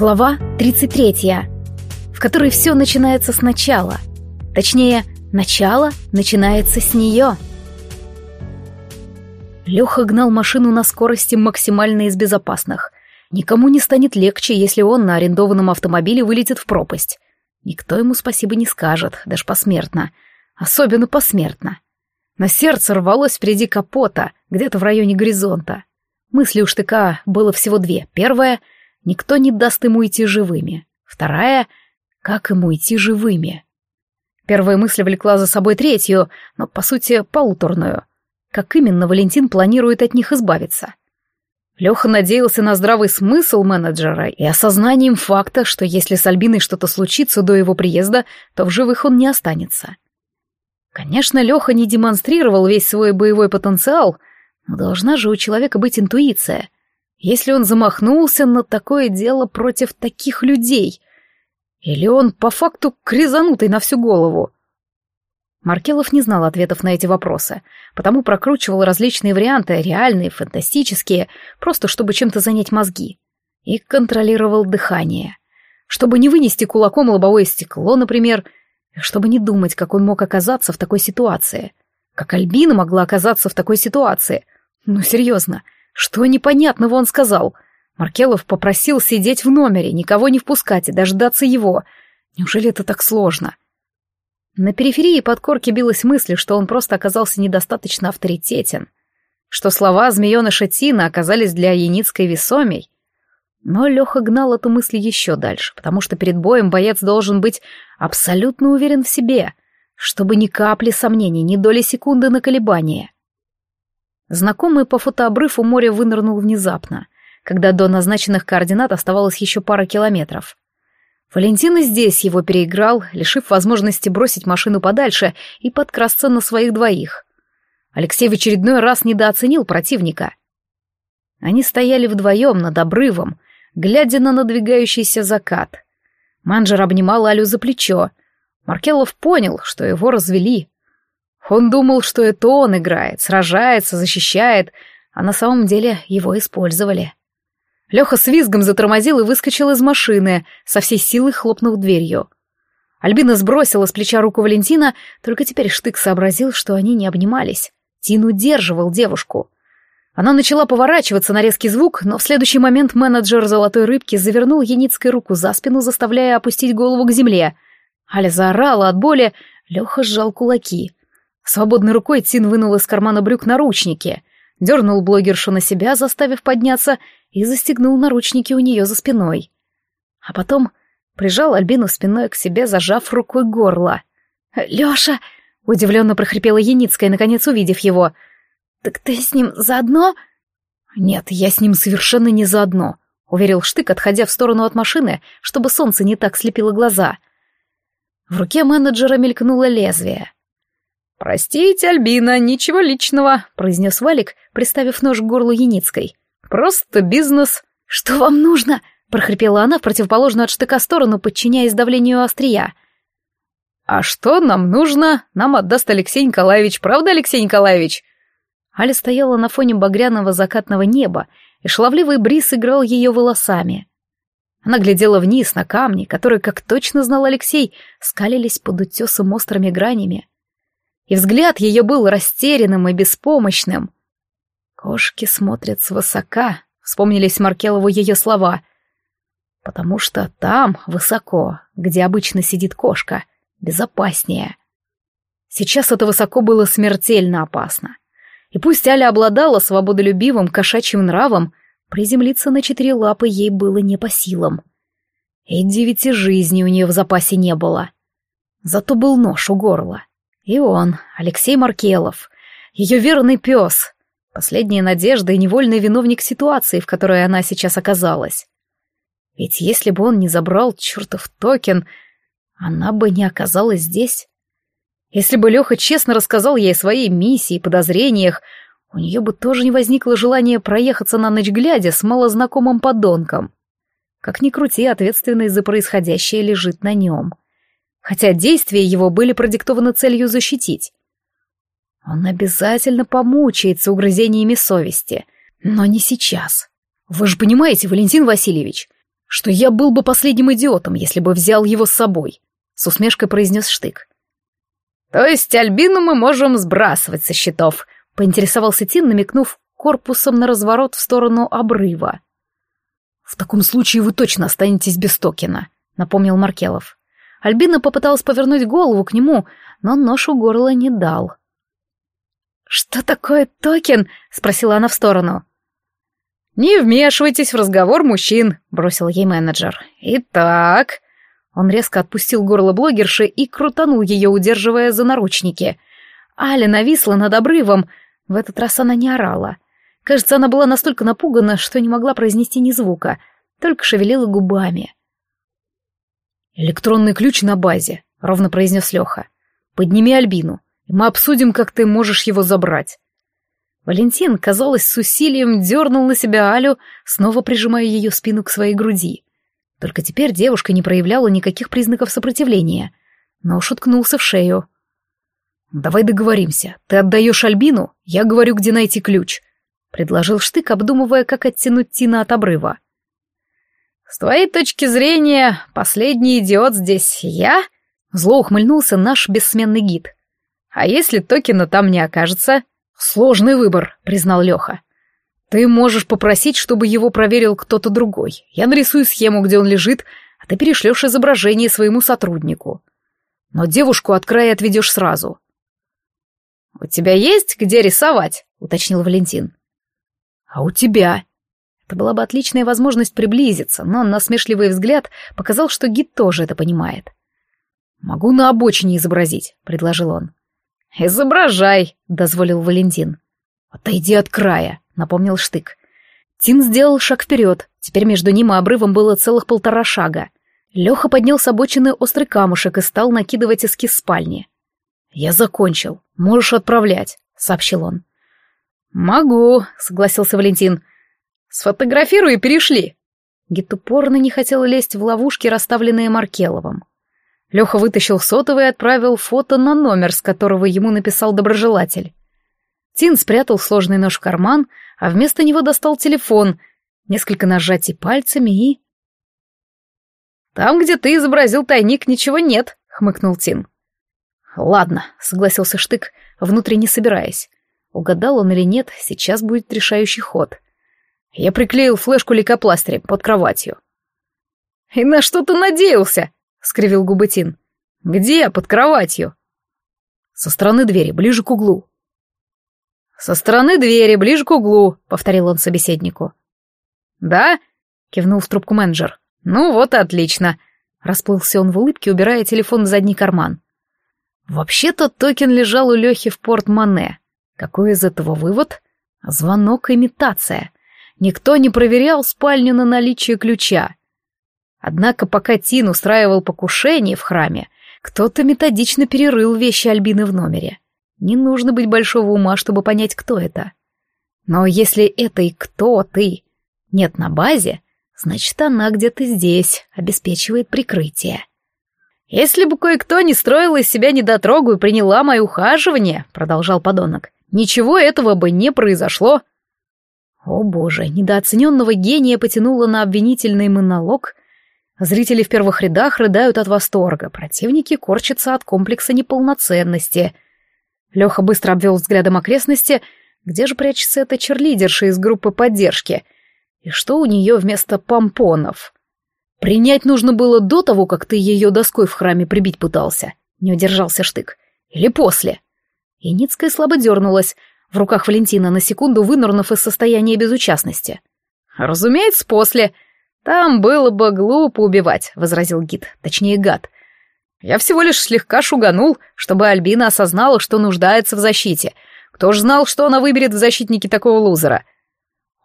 Глава 33, в которой все начинается сначала. Точнее, начало начинается с нее. Леха гнал машину на скорости максимально из безопасных. Никому не станет легче, если он на арендованном автомобиле вылетит в пропасть. Никто ему спасибо не скажет, даже посмертно. Особенно посмертно. На сердце рвалось впереди капота, где-то в районе горизонта. Мысли у штыка было всего две. Первая — Никто не даст ему идти живыми. Вторая — как ему идти живыми? Первая мысль влекла за собой третью, но, по сути, полуторную. Как именно Валентин планирует от них избавиться? Леха надеялся на здравый смысл менеджера и осознанием факта, что если с Альбиной что-то случится до его приезда, то в живых он не останется. Конечно, Леха не демонстрировал весь свой боевой потенциал, но должна же у человека быть интуиция — если он замахнулся на такое дело против таких людей? Или он по факту крезанутый на всю голову? Маркелов не знал ответов на эти вопросы, потому прокручивал различные варианты, реальные, фантастические, просто чтобы чем-то занять мозги. И контролировал дыхание. Чтобы не вынести кулаком лобовое стекло, например, чтобы не думать, как он мог оказаться в такой ситуации. Как Альбина могла оказаться в такой ситуации. Ну, серьезно, — что непонятного он сказал? Маркелов попросил сидеть в номере, никого не впускать и дождаться его. Неужели это так сложно? На периферии подкорки билась мысль, что он просто оказался недостаточно авторитетен, что слова змееныша Тина оказались для Яницкой весомей. Но Леха гнал эту мысль еще дальше, потому что перед боем боец должен быть абсолютно уверен в себе, чтобы ни капли сомнений, ни доли секунды на колебания. Знакомый по фотообрыву море вынырнул внезапно, когда до назначенных координат оставалось еще пара километров. Валентин и здесь его переиграл, лишив возможности бросить машину подальше и подкрасться на своих двоих. Алексей в очередной раз недооценил противника. Они стояли вдвоем над обрывом, глядя на надвигающийся закат. Манжер обнимал Алю за плечо. Маркелов понял, что его развели. Он думал, что это он играет, сражается, защищает, а на самом деле его использовали. Леха с визгом затормозил и выскочил из машины, со всей силы хлопнув дверью. Альбина сбросила с плеча руку Валентина, только теперь Штык сообразил, что они не обнимались. Тин удерживал девушку. Она начала поворачиваться на резкий звук, но в следующий момент менеджер «Золотой рыбки» завернул Яницкой руку за спину, заставляя опустить голову к земле. Аля заорала от боли, Леха сжал кулаки. Свободной рукой Тин вынул из кармана брюк наручники, дернул блогершу на себя, заставив подняться, и застегнул наручники у нее за спиной. А потом прижал Альбину спиной к себе, зажав рукой горло. «Леша!» — удивленно прохрипела Яницкая, наконец увидев его. «Так ты с ним заодно?» «Нет, я с ним совершенно не заодно», — уверил Штык, отходя в сторону от машины, чтобы солнце не так слепило глаза. В руке менеджера мелькнуло лезвие. «Простите, Альбина, ничего личного», — произнес Валик, приставив нож к горлу Яницкой. «Просто бизнес». «Что вам нужно?» — прохрипела она в противоположную от штыка сторону, подчиняясь давлению острия. «А что нам нужно? Нам отдаст Алексей Николаевич, правда, Алексей Николаевич?» Аля стояла на фоне багряного закатного неба, и шаловливый бриз играл ее волосами. Она глядела вниз на камни, которые, как точно знал Алексей, скалились под утесом острыми гранями и взгляд ее был растерянным и беспомощным. «Кошки смотрят свысока», — вспомнились Маркелову ее слова. «Потому что там, высоко, где обычно сидит кошка, безопаснее». Сейчас это высоко было смертельно опасно. И пусть Аля обладала свободолюбивым кошачьим нравом, приземлиться на четыре лапы ей было не по силам. И девяти жизней у нее в запасе не было. Зато был нож у горла. И он, Алексей Маркелов, ее верный пес, последняя надежда и невольный виновник ситуации, в которой она сейчас оказалась. Ведь если бы он не забрал чертов токен, она бы не оказалась здесь. Если бы Леха честно рассказал ей о своей миссии и подозрениях, у нее бы тоже не возникло желания проехаться на ночь глядя с малознакомым подонком. Как ни крути, ответственность за происходящее лежит на нем хотя действия его были продиктованы целью защитить. Он обязательно помучается угрызениями совести, но не сейчас. Вы же понимаете, Валентин Васильевич, что я был бы последним идиотом, если бы взял его с собой, с усмешкой произнес Штык. То есть Альбину мы можем сбрасывать со счетов, поинтересовался Тин, намекнув корпусом на разворот в сторону обрыва. «В таком случае вы точно останетесь без токена», — напомнил Маркелов. Альбина попыталась повернуть голову к нему, но нож у горла не дал. «Что такое токен?» — спросила она в сторону. «Не вмешивайтесь в разговор мужчин», — бросил ей менеджер. «Итак...» Он резко отпустил горло блогерши и крутанул ее, удерживая за наручники. Аля нависла над обрывом. В этот раз она не орала. Кажется, она была настолько напугана, что не могла произнести ни звука, только шевелила губами. «Электронный ключ на базе», — ровно произнес Леха. «Подними Альбину, и мы обсудим, как ты можешь его забрать». Валентин, казалось, с усилием дернул на себя Алю, снова прижимая ее спину к своей груди. Только теперь девушка не проявляла никаких признаков сопротивления, но уж уткнулся в шею. «Давай договоримся. Ты отдаешь Альбину, я говорю, где найти ключ», — предложил Штык, обдумывая, как оттянуть Тина от обрыва. «С твоей точки зрения, последний идиот здесь я?» — зло ухмыльнулся наш бессменный гид. «А если токена там не окажется?» «Сложный выбор», — признал Леха. Ты можешь попросить, чтобы его проверил кто-то другой. Я нарисую схему, где он лежит, а ты перешлешь изображение своему сотруднику. Но девушку от края отведешь сразу. «У тебя есть где рисовать?» — уточнил Валентин. «А у тебя?» Это была бы отличная возможность приблизиться, но насмешливый взгляд показал, что гид тоже это понимает. «Могу на обочине изобразить», — предложил он. «Изображай», — дозволил Валентин. «Отойди от края», напомнил Штык. Тин сделал шаг вперед, теперь между ним и обрывом было целых полтора шага. Леха поднял с обочины острый камушек и стал накидывать эскиз спальни. «Я закончил, можешь отправлять», — сообщил он. «Могу», — согласился Валентин. «Сфотографируй и перешли». Гит упорно не хотел лезть в ловушки, расставленные Маркеловым. Леха вытащил сотовый и отправил фото на номер, с которого ему написал доброжелатель. Тин спрятал сложный нож в карман, а вместо него достал телефон, несколько нажатий пальцами и... «Там, где ты изобразил тайник, ничего нет», — хмыкнул Тин. «Ладно», — согласился Штык, внутренне собираясь. Угадал он или нет, сейчас будет решающий ход. Я приклеил флешку лейкопластырем под кроватью. «И на что ты надеялся?» — скривил губы Тин. «Где под кроватью?» «Со стороны двери, ближе к углу», «Со стороны двери, ближе к углу», — повторил он собеседнику. «Да?» — кивнул в трубку менеджер. «Ну вот отлично». Расплылся он в улыбке, убирая телефон в задний карман. Вообще-то токен лежал у Лехи в порт-мане. Какой из этого вывод? Звонок-имитация. Никто не проверял спальню на наличие ключа. Однако пока Тин устраивал покушение в храме, кто-то методично перерыл вещи Альбины в номере. Не нужно быть большого ума, чтобы понять, кто это. Но если это и кто ты нет на базе, значит, она где-то здесь, обеспечивает прикрытие. «Если бы кое-кто не строил из себя недотрогу и приняла мое ухаживание», — продолжал подонок, — «ничего этого бы не произошло». О боже, недооцененного гения потянуло на обвинительный монолог. Зрители в первых рядах рыдают от восторга, противники корчатся от комплекса неполноценности — Леха быстро обвел взглядом окрестности. Где же прячется эта черлидерша из группы поддержки? И что у нее вместо помпонов? Принять нужно было до того, как ты ее доской в храме прибить пытался. Не удержался штык. Или после? Яницкая слабо дернулась, в руках Валентина на секунду вынырнув из состояния безучастности. «Разумеется, после. Там было бы глупо убивать», — возразил гид, точнее гад. Я всего лишь слегка шуганул, чтобы Альбина осознала, что нуждается в защите. Кто ж знал, что она выберет в защитнике такого лузера?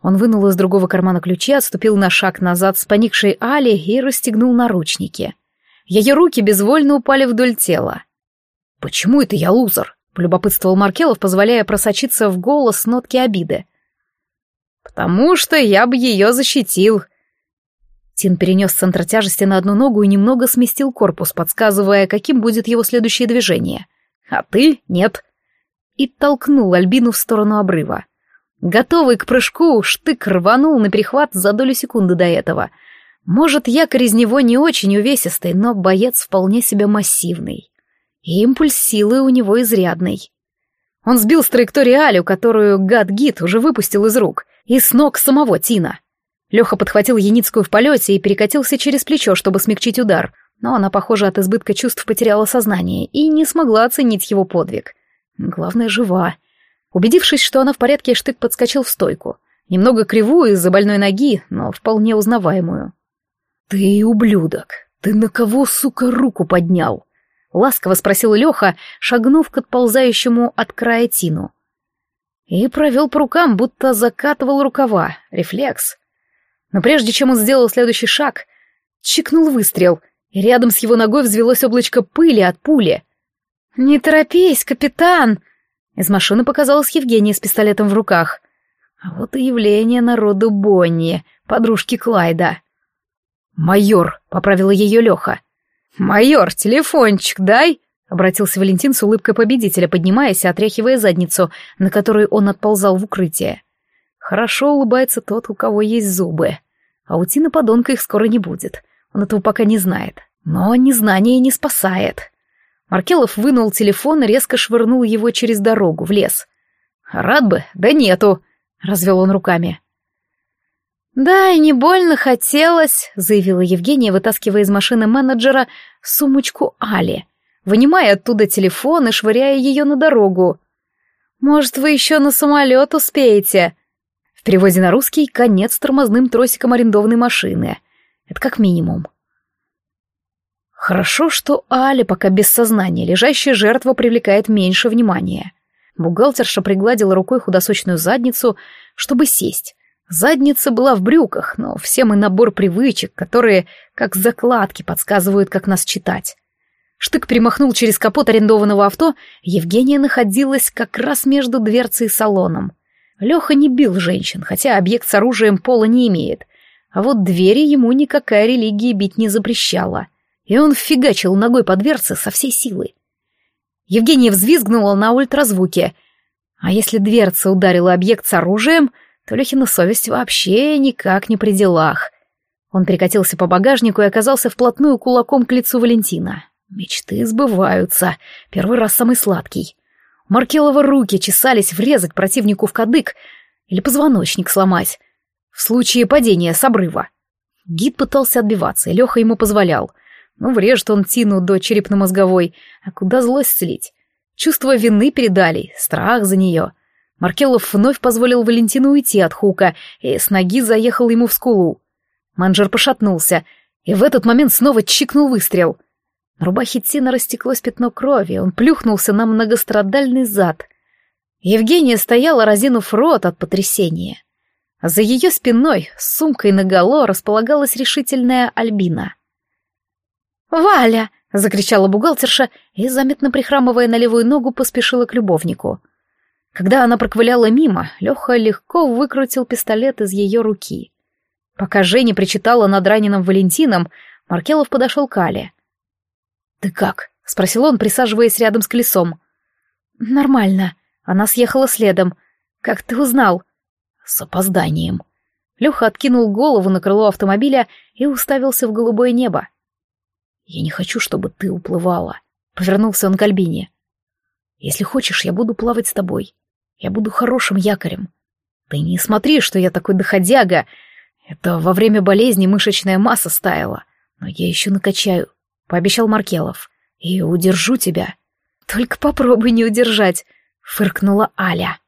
Он вынул из другого кармана ключи, отступил на шаг назад с поникшей Али и расстегнул наручники. Ее руки безвольно упали вдоль тела. «Почему это я лузер?» — полюбопытствовал Маркелов, позволяя просочиться в голос нотки обиды. «Потому что я бы ее защитил», Тин перенес центр тяжести на одну ногу и немного сместил корпус, подсказывая, каким будет его следующее движение. «А ты — нет». И толкнул Альбину в сторону обрыва. Готовый к прыжку, штык рванул на перехват за долю секунды до этого. Может, якорь из него не очень увесистый, но боец вполне себе массивный. Импульс силы у него изрядный. Он сбил с траектории Алю, которую гад-гид уже выпустил из рук, и с ног самого Тина. Леха подхватил Яницкую в полете и перекатился через плечо, чтобы смягчить удар, но она, похоже, от избытка чувств потеряла сознание и не смогла оценить его подвиг. Главное, жива. Убедившись, что она в порядке, Штык подскочил в стойку. Немного кривую из-за больной ноги, но вполне узнаваемую. «Ты ублюдок! Ты на кого, сука, руку поднял?» Ласково спросил Леха, шагнув к отползающему от края Тину. И провел по рукам, будто закатывал рукава. Рефлекс. Но прежде чем он сделал следующий шаг, чикнул выстрел, и рядом с его ногой взвелось облачко пыли от пули. «Не торопись, капитан!» Из машины показалась Евгения с пистолетом в руках. А вот и явление народу Бонни, подружки Клайда. «Майор», — поправила ее Леха. «Майор, телефончик дай!» — обратился Валентин с улыбкой победителя, поднимаясь и отряхивая задницу, на которой он отползал в укрытие. Хорошо улыбается тот, у кого есть зубы. А у Тины подонка их скоро не будет. Он этого пока не знает. Но незнание не спасает. Маркелов вынул телефон и резко швырнул его через дорогу, в лес. «Рад бы, да нету», — развел он руками. «Да, и не больно хотелось», — заявила Евгения, вытаскивая из машины менеджера сумочку Али, вынимая оттуда телефон и швыряя ее на дорогу. «Может, вы еще на самолет успеете?» В переводе на русский конец тормозным тросиком арендованной машины. Это как минимум. Хорошо, что Аля пока без сознания, лежащая жертва привлекает меньше внимания. Бухгалтерша пригладила рукой худосочную задницу, чтобы сесть, Задница была в брюках, но всем и набор привычек, которые, как закладки, подсказывают, как нас читать. Штык перемахнул через капот арендованного авто, Евгения находилась как раз между дверцей и салоном. Леха не бил женщин, хотя объект с оружием пола не имеет, а вот двери ему никакая религия бить не запрещала, и он фигачил ногой по дверце со всей силы. Евгения взвизгнула на ультразвуке, а если дверца ударила объект с оружием — то Лехина совесть вообще никак не при делах. Он перекатился по багажнику и оказался вплотную кулаком к лицу Валентина. Мечты сбываются. Первый раз самый сладкий. Маркелова руки чесались врезать противнику в кадык или позвоночник сломать. В случае падения с обрыва. Гид пытался отбиваться, и Леха ему позволял. Ну, врежет он Тину до черепно-мозговой, а куда злость слить? Чувство вины передали, страх за нее — Маркелов вновь позволил Валентину уйти от Хука и с ноги заехал ему в скулу. Манжер пошатнулся, и в этот момент снова чикнул выстрел. На рубахе Тина растеклось пятно крови, он плюхнулся на многострадальный зад. Евгения стояла, разинув рот от потрясения. За ее спиной, с сумкой наголо, располагалась решительная Альбина. «Валя!» — закричала бухгалтерша и, заметно прихрамывая на левую ногу, поспешила к любовнику — когда она проковыляла мимо, Леха легко выкрутил пистолет из ее руки. Пока Женя причитала над раненым Валентином, Маркелов подошел к Але. «Ты как?» — спросил он, присаживаясь рядом с колесом. «Нормально. Она съехала следом. Как ты узнал?» «С опозданием». Леха откинул голову на крыло автомобиля и уставился в голубое небо. «Я не хочу, чтобы ты уплывала», — повернулся он к Альбине. «Если хочешь, я буду плавать с тобой. Я буду хорошим якорем. Ты не смотри, что я такой доходяга. Это во время болезни мышечная масса стаяла. Но я еще накачаю, — пообещал Маркелов. И удержу тебя. Только попробуй не удержать, — фыркнула Аля.